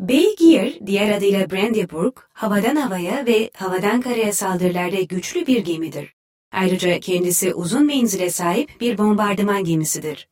Beygir, diğer adıyla Brandenburg, havadan havaya ve havadan karaya saldırılarda güçlü bir gemidir. Ayrıca kendisi uzun menzile sahip bir bombardıman gemisidir.